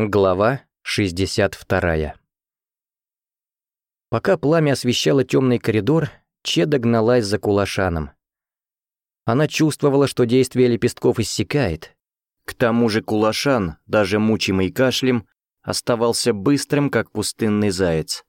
Глава 62. Пока пламя освещало темный коридор, Чеда гналась за кулашаном. Она чувствовала, что действие лепестков иссякает. К тому же кулашан, даже мучимый кашлем, оставался быстрым, как пустынный заяц.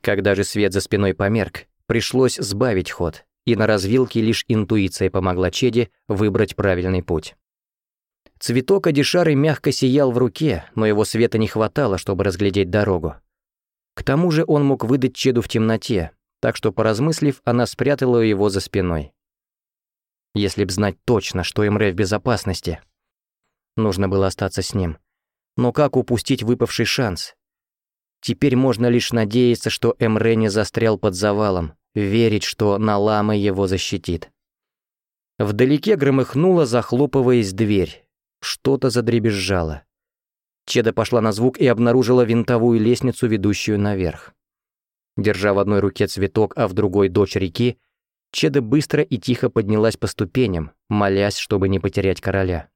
Когда же свет за спиной померк, пришлось сбавить ход, и на развилке лишь интуиция помогла Чеде выбрать правильный путь. Цветок Адишары мягко сиял в руке, но его света не хватало, чтобы разглядеть дорогу. К тому же он мог выдать Чеду в темноте, так что, поразмыслив, она спрятала его за спиной. Если б знать точно, что Эмре в безопасности. Нужно было остаться с ним. Но как упустить выпавший шанс? Теперь можно лишь надеяться, что Эмре не застрял под завалом, верить, что Налама его защитит. Вдалеке громыхнула, захлопываясь дверь. Что-то задребезжало. Чеда пошла на звук и обнаружила винтовую лестницу, ведущую наверх. Держа в одной руке цветок, а в другой — дочь реки, Чеда быстро и тихо поднялась по ступеням, молясь, чтобы не потерять короля.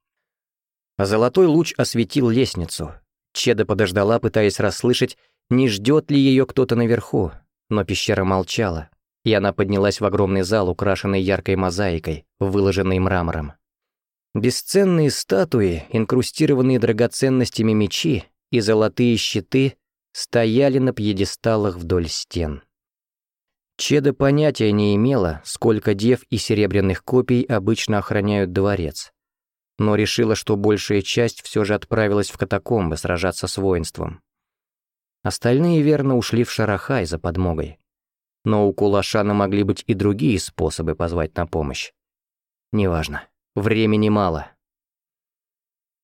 Золотой луч осветил лестницу. Чеда подождала, пытаясь расслышать, не ждет ли ее кто-то наверху, но пещера молчала, и она поднялась в огромный зал, украшенный яркой мозаикой, выложенной мрамором. Бесценные статуи, инкрустированные драгоценностями мечи и золотые щиты стояли на пьедесталах вдоль стен. Чеда понятия не имела, сколько дев и серебряных копий обычно охраняют дворец, но решила, что большая часть все же отправилась в катакомбы сражаться с воинством. Остальные верно ушли в Шарахай за подмогой. Но у Кулашана могли быть и другие способы позвать на помощь. Неважно. Времени мало.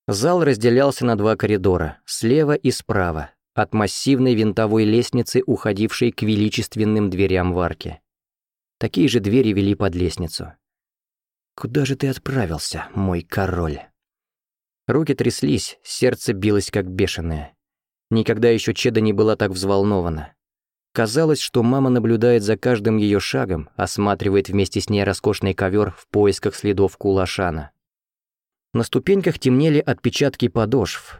Зал разделялся на два коридора, слева и справа, от массивной винтовой лестницы, уходившей к величественным дверям в арке. Такие же двери вели под лестницу. «Куда же ты отправился, мой король?» Руки тряслись, сердце билось как бешеное. Никогда еще Чеда не была так взволнована. Казалось, что мама наблюдает за каждым ее шагом, осматривает вместе с ней роскошный ковер в поисках следов кулашана. На ступеньках темнели отпечатки подошв,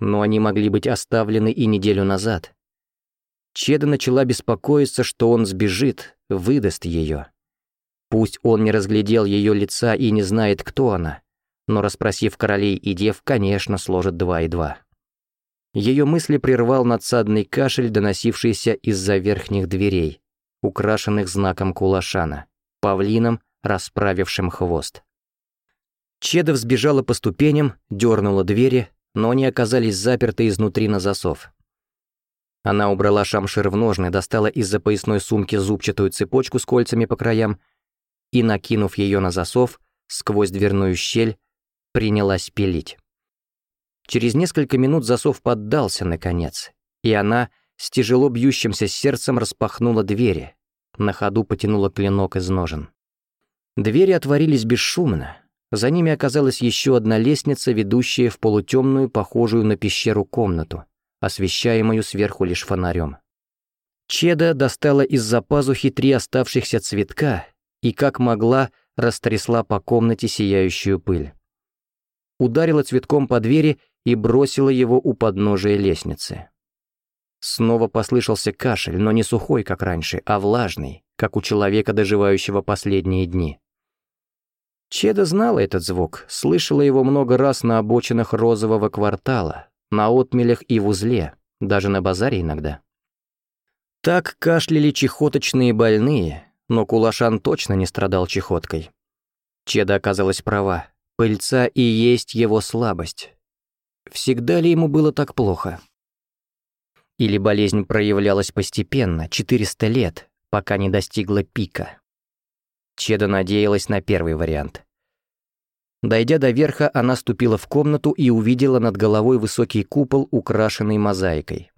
но они могли быть оставлены и неделю назад. Чеда начала беспокоиться, что он сбежит, выдаст ее. Пусть он не разглядел ее лица и не знает, кто она, но расспросив королей и дев, конечно, сложит два и два. Ее мысли прервал надсадный кашель, доносившийся из-за верхних дверей, украшенных знаком кулашана, павлином, расправившим хвост. Чеда взбежала по ступеням, дернула двери, но они оказались заперты изнутри на засов. Она убрала шамшир в ножны, достала из-за поясной сумки зубчатую цепочку с кольцами по краям и, накинув ее на засов, сквозь дверную щель, принялась пилить. Через несколько минут засов поддался, наконец, и она с тяжело бьющимся сердцем распахнула двери, на ходу потянула клинок из ножен. Двери отворились бесшумно. За ними оказалась еще одна лестница, ведущая в полутемную, похожую на пещеру комнату, освещаемую сверху лишь фонарем. Чеда достала из-за пазухи три оставшихся цветка и, как могла, растрясла по комнате сияющую пыль. Ударила цветком по двери и бросила его у подножия лестницы. Снова послышался кашель, но не сухой, как раньше, а влажный, как у человека, доживающего последние дни. Чеда знала этот звук, слышала его много раз на обочинах розового квартала, на отмелях и в узле, даже на базаре иногда. Так кашляли чехоточные больные, но Кулашан точно не страдал чехоткой. Чеда оказалась права, пыльца и есть его слабость, Всегда ли ему было так плохо? Или болезнь проявлялась постепенно, 400 лет, пока не достигла пика? Чеда надеялась на первый вариант. Дойдя до верха, она ступила в комнату и увидела над головой высокий купол, украшенный мозаикой.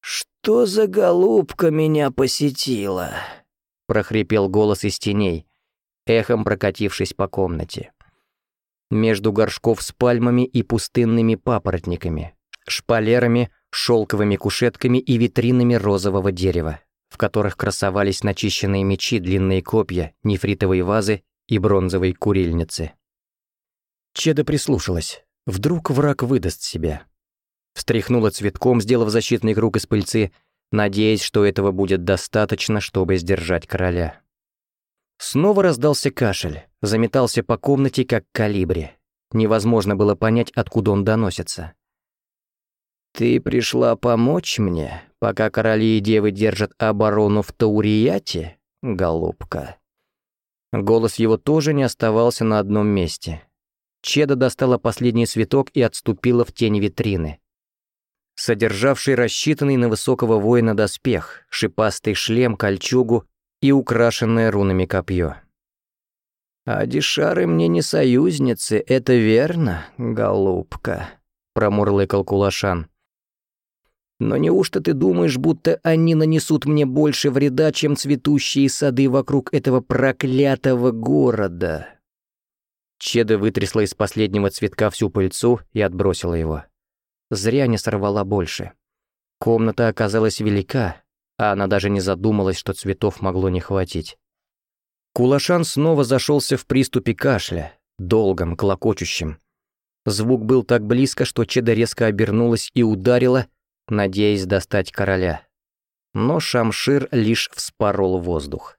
«Что за голубка меня посетила?» — прохрипел голос из теней, эхом прокатившись по комнате между горшков с пальмами и пустынными папоротниками, шпалерами, шелковыми кушетками и витринами розового дерева, в которых красовались начищенные мечи, длинные копья, нефритовые вазы и бронзовые курильницы. Чеда прислушалась. Вдруг враг выдаст себя. Встряхнула цветком, сделав защитный круг из пыльцы, надеясь, что этого будет достаточно, чтобы сдержать короля. Снова раздался кашель, заметался по комнате как калибри. Невозможно было понять, откуда он доносится. «Ты пришла помочь мне, пока короли и девы держат оборону в Таурияте, голубка?» Голос его тоже не оставался на одном месте. Чеда достала последний цветок и отступила в тень витрины. Содержавший рассчитанный на высокого воина доспех, шипастый шлем, кольчугу и украшенное рунами копье. Адишары мне не союзницы, это верно, голубка», — промурлыкал Кулашан. «Но неужто ты думаешь, будто они нанесут мне больше вреда, чем цветущие сады вокруг этого проклятого города?» Чеда вытрясла из последнего цветка всю пыльцу и отбросила его. Зря не сорвала больше. Комната оказалась велика, а она даже не задумалась, что цветов могло не хватить. Кулашан снова зашелся в приступе кашля, долгом, клокочущим. Звук был так близко, что Чеда резко обернулась и ударила, надеясь достать короля. Но Шамшир лишь вспорол воздух.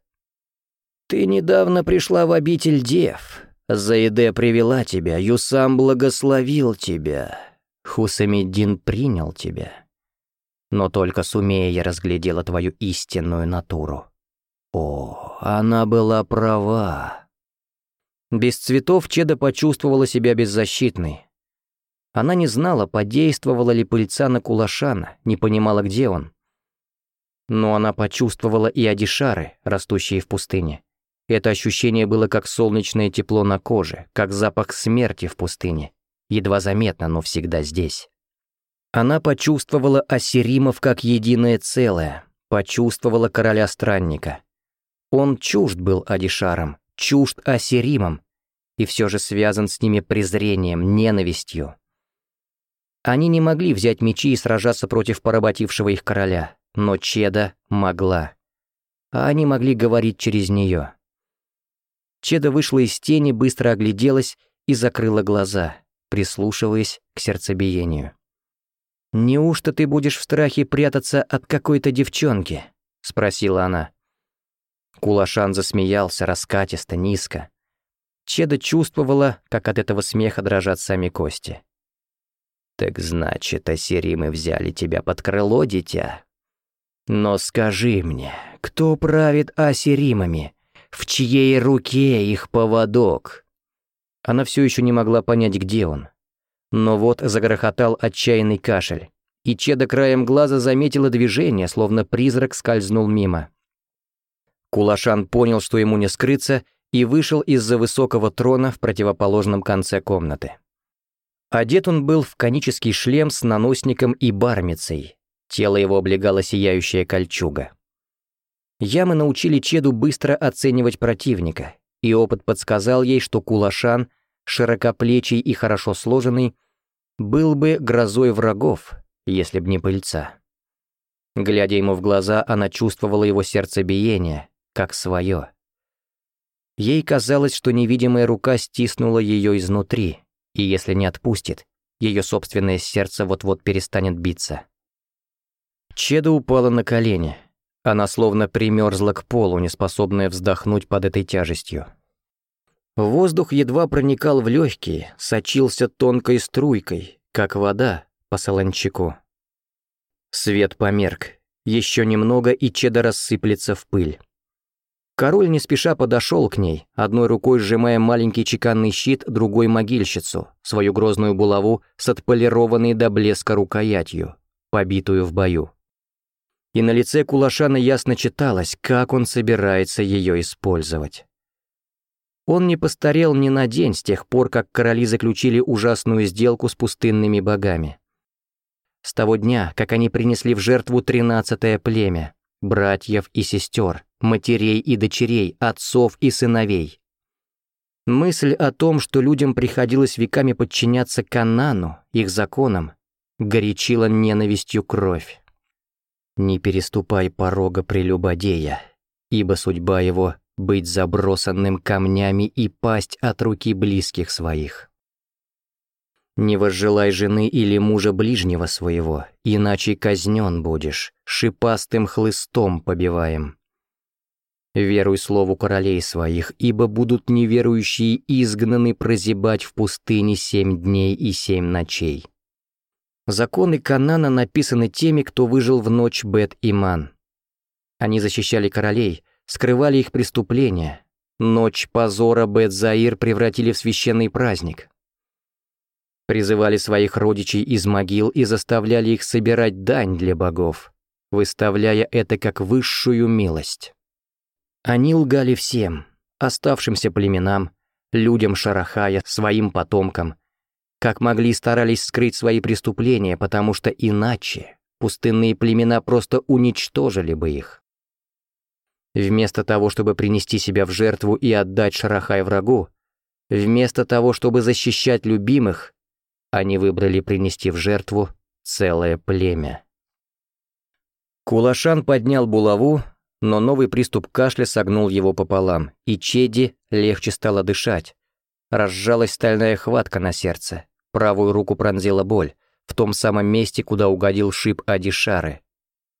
«Ты недавно пришла в обитель дев. Заиде привела тебя, Юсам благословил тебя. Хусамиддин принял тебя». Но только сумея я разглядела твою истинную натуру. О, она была права. Без цветов Чеда почувствовала себя беззащитной. Она не знала, подействовала ли пыльца на Кулашана, не понимала, где он. Но она почувствовала и адишары, растущие в пустыне. Это ощущение было как солнечное тепло на коже, как запах смерти в пустыне. Едва заметно, но всегда здесь. Она почувствовала Ассиримов как единое целое, почувствовала короля-странника. Он чужд был Адишаром, чужд Ассиримам, и все же связан с ними презрением, ненавистью. Они не могли взять мечи и сражаться против поработившего их короля, но Чеда могла. А они могли говорить через нее. Чеда вышла из тени, быстро огляделась и закрыла глаза, прислушиваясь к сердцебиению. «Неужто ты будешь в страхе прятаться от какой-то девчонки?» — спросила она. Кулашан засмеялся раскатисто, низко. Чеда чувствовала, как от этого смеха дрожат сами кости. «Так значит, осеримы взяли тебя под крыло, дитя? Но скажи мне, кто правит осеримами? В чьей руке их поводок?» Она все еще не могла понять, где он. Но вот загрохотал отчаянный кашель, и Чеда краем глаза заметила движение, словно призрак скользнул мимо. Кулашан понял, что ему не скрыться, и вышел из-за высокого трона в противоположном конце комнаты. Одет он был в конический шлем с наносником и бармицей. Тело его облегала сияющая кольчуга. Ямы научили Чеду быстро оценивать противника, и опыт подсказал ей, что Кулашан широкоплечий и хорошо сложенный, был бы грозой врагов, если б не пыльца. Глядя ему в глаза, она чувствовала его сердцебиение, как свое. Ей казалось, что невидимая рука стиснула ее изнутри, и если не отпустит, ее собственное сердце вот-вот перестанет биться. Чеда упала на колени. Она словно примерзла к полу, неспособная вздохнуть под этой тяжестью. Воздух едва проникал в легкие, сочился тонкой струйкой, как вода по солончаку. Свет померк. Еще немного, и чеда рассыплется в пыль. Король не спеша подошел к ней, одной рукой сжимая маленький чеканный щит, другой — могильщицу, свою грозную булаву с отполированной до блеска рукоятью, побитую в бою. И на лице Кулашана ясно читалось, как он собирается ее использовать. Он не постарел ни на день с тех пор, как короли заключили ужасную сделку с пустынными богами. С того дня, как они принесли в жертву тринадцатое племя, братьев и сестер, матерей и дочерей, отцов и сыновей. Мысль о том, что людям приходилось веками подчиняться Канану, их законам, горячила ненавистью кровь. «Не переступай порога прелюбодея, ибо судьба его быть забросанным камнями и пасть от руки близких своих. Не возжелай жены или мужа ближнего своего, иначе казнен будешь, шипастым хлыстом побиваем. Веруй слову королей своих, ибо будут неверующие изгнаны прозябать в пустыне семь дней и семь ночей. Законы Канана написаны теми, кто выжил в ночь Бет-Иман. Они защищали королей, скрывали их преступления. Ночь позора Бет-Заир превратили в священный праздник. Призывали своих родичей из могил и заставляли их собирать дань для богов, выставляя это как высшую милость. Они лгали всем, оставшимся племенам, людям Шарахая, своим потомкам. Как могли старались скрыть свои преступления, потому что иначе пустынные племена просто уничтожили бы их. Вместо того, чтобы принести себя в жертву и отдать Шарахай врагу, вместо того, чтобы защищать любимых, они выбрали принести в жертву целое племя. Кулашан поднял булаву, но новый приступ кашля согнул его пополам, и Чеди легче стало дышать. Разжалась стальная хватка на сердце, правую руку пронзила боль, в том самом месте, куда угодил шип Адишары.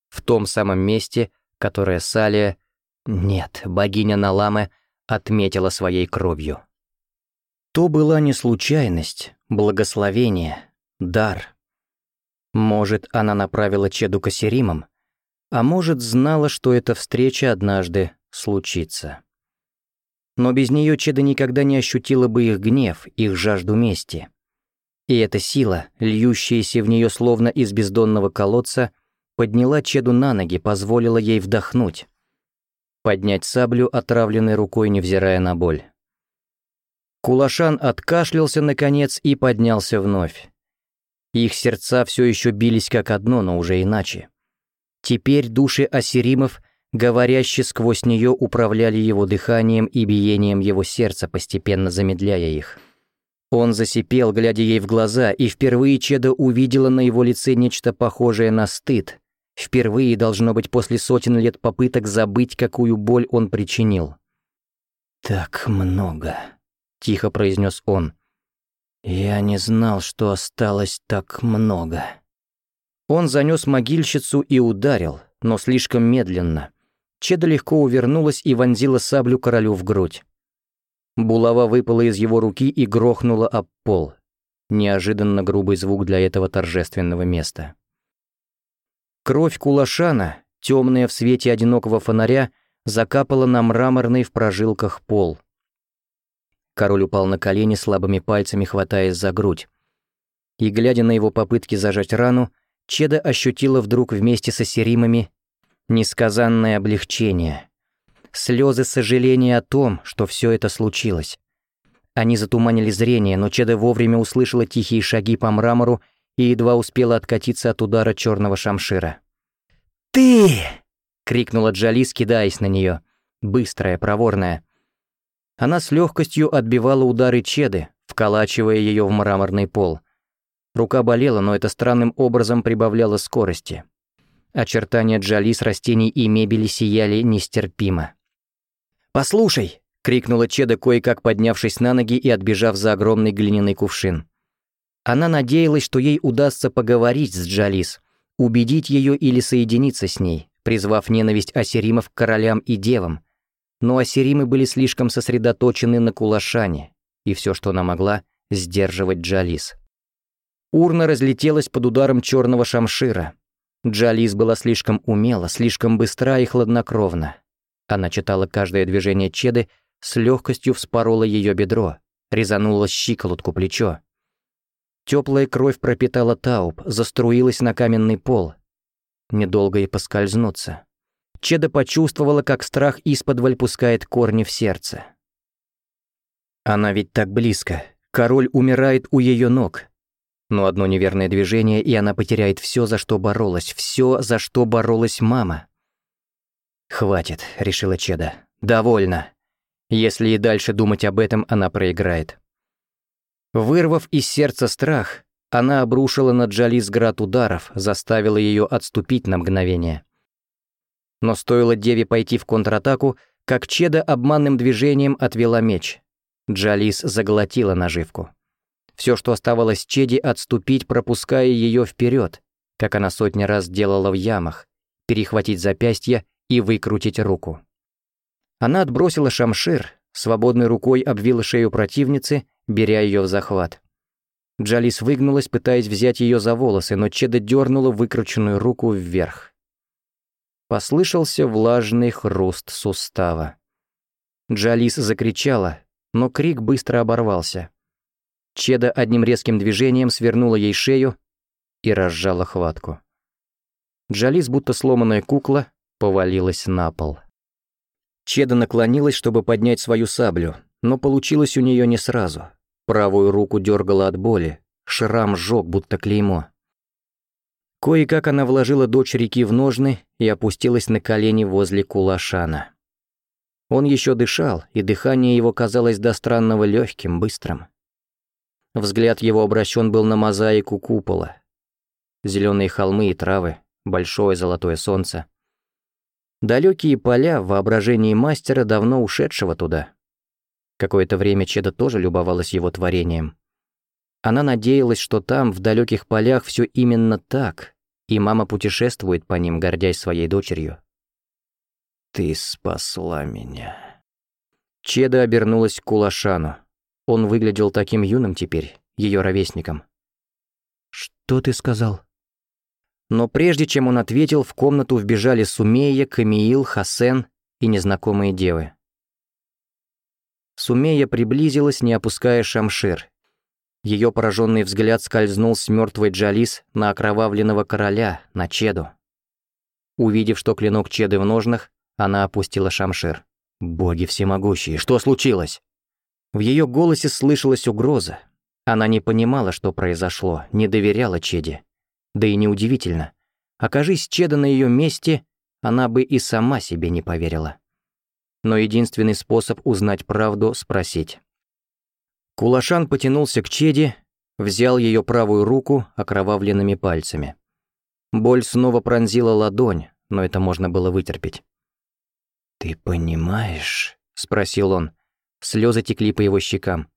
В том самом месте, которое Салия нет, богиня Наламе отметила своей кровью. То была не случайность, благословение, дар. Может, она направила Чеду Кассеримом, а может, знала, что эта встреча однажды случится. Но без нее Чеда никогда не ощутила бы их гнев, их жажду мести. И эта сила, льющаяся в нее словно из бездонного колодца, подняла Чеду на ноги, позволила ей вдохнуть поднять саблю отравленной рукой, невзирая на боль. Кулашан откашлялся наконец и поднялся вновь. Их сердца все еще бились как одно, но уже иначе. Теперь души Асиримов, говорящие сквозь нее, управляли его дыханием и биением его сердца, постепенно замедляя их. Он засипел, глядя ей в глаза, и впервые Чеда увидела на его лице нечто похожее на стыд, Впервые, должно быть, после сотен лет попыток забыть, какую боль он причинил. «Так много», — тихо произнес он. «Я не знал, что осталось так много». Он занес могильщицу и ударил, но слишком медленно. Чеда легко увернулась и вонзила саблю королю в грудь. Булава выпала из его руки и грохнула об пол. Неожиданно грубый звук для этого торжественного места. Кровь Кулашана, темная в свете одинокого фонаря, закапала на мраморный в прожилках пол. Король упал на колени, слабыми пальцами хватаясь за грудь. И, глядя на его попытки зажать рану, Чеда ощутила вдруг вместе со Серимами несказанное облегчение. Слезы сожаления о том, что все это случилось. Они затуманили зрение, но Чеда вовремя услышала тихие шаги по мрамору и едва успела откатиться от удара черного шамшира. «Ты!» — крикнула Джали, скидаясь на нее. Быстрая, проворная. Она с легкостью отбивала удары Чеды, вколачивая ее в мраморный пол. Рука болела, но это странным образом прибавляло скорости. Очертания Джали с растений и мебели сияли нестерпимо. «Послушай!» — крикнула Чеда, кое-как поднявшись на ноги и отбежав за огромный глиняный кувшин. Она надеялась, что ей удастся поговорить с Джалис, убедить ее или соединиться с ней, призвав ненависть асиримов к королям и девам. Но асиримы были слишком сосредоточены на кулашане, и все, что она могла, сдерживать Джалис. Урна разлетелась под ударом черного шамшира. Джалис была слишком умела, слишком быстра и хладнокровна. Она читала каждое движение Чеды, с легкостью вспорола ее бедро, резанула щиколотку плечо. Теплая кровь пропитала Тауб, заструилась на каменный пол. Недолго и поскользнуться. Чеда почувствовала, как страх исподволь пускает корни в сердце. Она ведь так близко. Король умирает у ее ног. Но одно неверное движение, и она потеряет все, за что боролась, все, за что боролась мама. «Хватит», — решила Чеда. «Довольно. Если и дальше думать об этом, она проиграет». Вырвав из сердца страх, она обрушила на Джалис град ударов, заставила ее отступить на мгновение. Но стоило Деве пойти в контратаку, как Чеда обманным движением отвела меч. Джалис заглотила наживку. Все, что оставалось Чеди, отступить, пропуская ее вперед, как она сотни раз делала в ямах, перехватить запястье и выкрутить руку. Она отбросила шамшир, свободной рукой обвила шею противницы беря ее в захват. Джалис выгнулась, пытаясь взять ее за волосы, но Чеда дернула выкрученную руку вверх. Послышался влажный хруст сустава. Джалис закричала, но крик быстро оборвался. Чеда одним резким движением свернула ей шею и разжала хватку. Джалис, будто сломанная кукла, повалилась на пол. Чеда наклонилась, чтобы поднять свою саблю, но получилось у нее не сразу — Правую руку дергала от боли, шрам сжёг, будто клеймо. Кое-как она вложила дочь реки в ножны и опустилась на колени возле кулашана. Он еще дышал, и дыхание его казалось до странного легким, быстрым. Взгляд его обращен был на мозаику купола. Зеленые холмы и травы, большое золотое солнце. Далекие поля в воображении мастера, давно ушедшего туда. Какое-то время Чеда тоже любовалась его творением. Она надеялась, что там, в далеких полях, все именно так, и мама путешествует по ним, гордясь своей дочерью. «Ты спасла меня». Чеда обернулась к Кулашану. Он выглядел таким юным теперь, ее ровесником. «Что ты сказал?» Но прежде чем он ответил, в комнату вбежали Сумея, Камиил, Хасен и незнакомые девы. Сумея приблизилась, не опуская шамшир. Ее пораженный взгляд скользнул с мертвой Джалис на окровавленного короля, на Чеду. Увидев, что клинок Чеды в ножнах, она опустила шамшир. «Боги всемогущие, что случилось?» В ее голосе слышалась угроза. Она не понимала, что произошло, не доверяла Чеде. Да и неудивительно. Окажись Чеда на ее месте, она бы и сама себе не поверила но единственный способ узнать правду — спросить. Кулашан потянулся к Чеди, взял ее правую руку окровавленными пальцами. Боль снова пронзила ладонь, но это можно было вытерпеть. «Ты понимаешь?» — спросил он. Слезы текли по его щекам.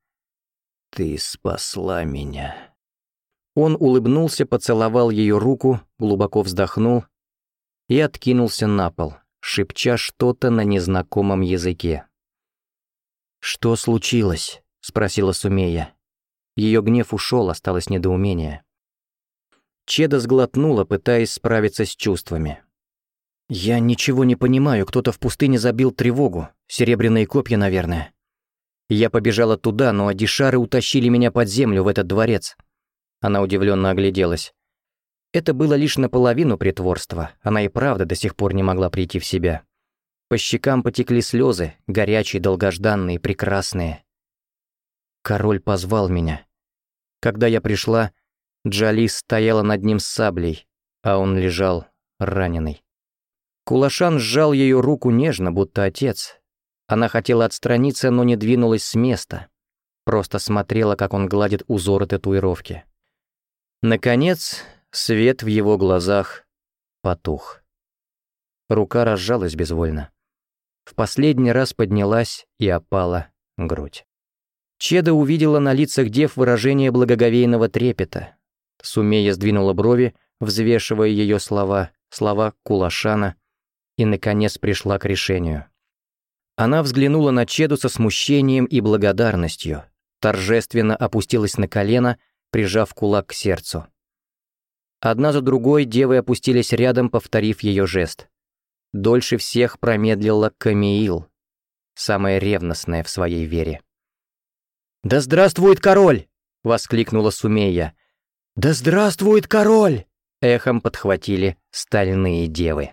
«Ты спасла меня». Он улыбнулся, поцеловал ее руку, глубоко вздохнул и откинулся на пол шепча что-то на незнакомом языке. «Что случилось?» — спросила Сумея. Ее гнев ушел, осталось недоумение. Чеда сглотнула, пытаясь справиться с чувствами. «Я ничего не понимаю, кто-то в пустыне забил тревогу. Серебряные копья, наверное». Я побежала туда, но адишары утащили меня под землю, в этот дворец. Она удивленно огляделась. Это было лишь наполовину притворства, она и правда до сих пор не могла прийти в себя. По щекам потекли слезы, горячие, долгожданные, прекрасные. Король позвал меня. Когда я пришла, Джали стояла над ним с саблей, а он лежал раненый. Кулашан сжал ее руку нежно, будто отец. Она хотела отстраниться, но не двинулась с места. Просто смотрела, как он гладит узоры татуировки. Наконец, Свет в его глазах потух. Рука разжалась безвольно. В последний раз поднялась и опала грудь. Чеда увидела на лицах дев выражение благоговейного трепета. Сумея сдвинула брови, взвешивая ее слова, слова Кулашана, и, наконец, пришла к решению. Она взглянула на Чеду со смущением и благодарностью, торжественно опустилась на колено, прижав кулак к сердцу. Одна за другой девы опустились рядом, повторив ее жест. Дольше всех промедлила Камиил, самая ревностная в своей вере. «Да здравствует король!» — воскликнула Сумея. «Да здравствует король!» — эхом подхватили стальные девы.